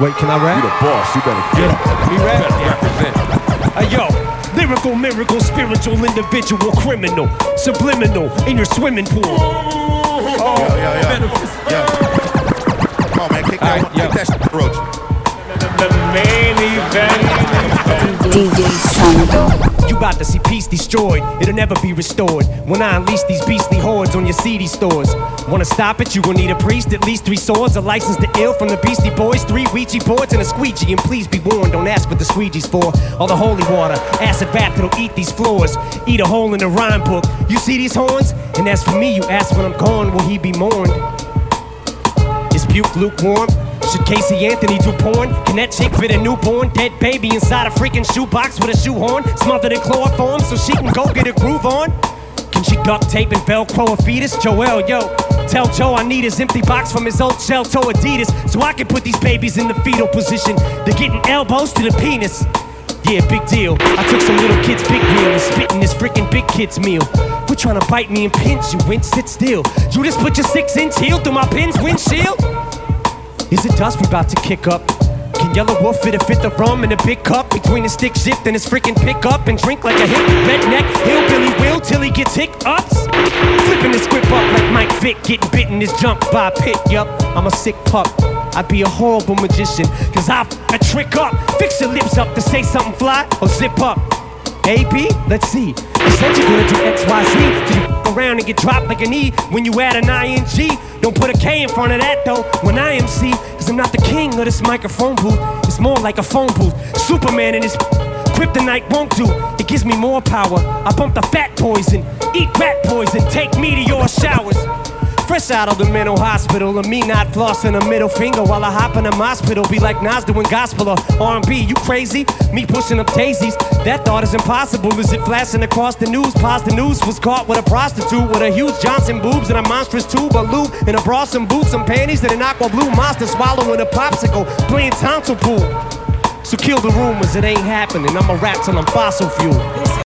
Wait, can I rap? You rap? the boss. You better get it. Me rap? Better represent. Hey yo, lyrical, miracle, spiritual, individual, criminal, subliminal in your swimming pool. Yo, yo, yo. Oh. Yo. Come on, man. Kick that, Alright, yo. kick that shit, Roach. The main event. DJ Sambo. About to see peace destroyed, it'll never be restored. When I unleash these beastly hordes on your CD stores. Wanna stop it? You gon' need a priest, at least three swords, a license to ill from the Beastie Boys, three Ouija boards, and a squeegee. And please be warned, don't ask what the squeegee's for. All the holy water, acid bath that'll eat these floors, eat a hole in the rhyme book. You see these horns? And as for me, you ask when I'm gone, will he be mourned? Is puke lukewarm? Should Casey Anthony do porn? Can that chick fit a newborn dead baby inside a freaking shoebox with a shoehorn? Smothered in chloroform so she can go get a groove on? Can she duct tape and Velcro a fetus? Joell, yo, tell Joe I need his empty box from his old shell toe Adidas so I can put these babies in the fetal position. They're getting elbows to the penis. Yeah, big deal. I took some little kid's big meal and spit in this freaking big kid's meal. Quit trying to bite me and pinch, you winch, sit still. You just put your six inch heel through my pin's windshield? Is it dust we about to kick up? Can Yelawolf fit a fit the rum in a big cup between his stick shift and his freaking pickup and drink like a hip redneck hillbilly will till he gets hiccups? Flipping his whip up like Mike Vick, getting bitten his jump by a pit. Yup, I'm a sick pup. I'd be a horrible magician, cause a trick up. Fix your lips up to say something fly or zip up. A, B, let's see. You said you're gonna do X, Y, Z. Till you f- around and get dropped like an E when you add an ING. Don't put a K in front of that though when I MC. Cause I'm not the king of this microphone booth. It's more like a phone booth. Superman and his kryptonite won't do. It gives me more power. I bump the fat poison, eat rat poison, take meteor showers. Fresh out of the mental hospital, and me not flossing a middle finger while I hop in a hospital. Be like Nas doing gospel or R&B. You crazy? Me pushing up daisies. That thought is impossible. Is it flashing across the news? Pause the news was caught with a prostitute with a huge Johnson boobs and a monstrous tube of lube and a bra, some boots, some panties, and an aqua blue monster swallowing a popsicle, playing tonsil pool. So kill the rumors, it ain't happening. I'ma rap till I'm fossil fuel.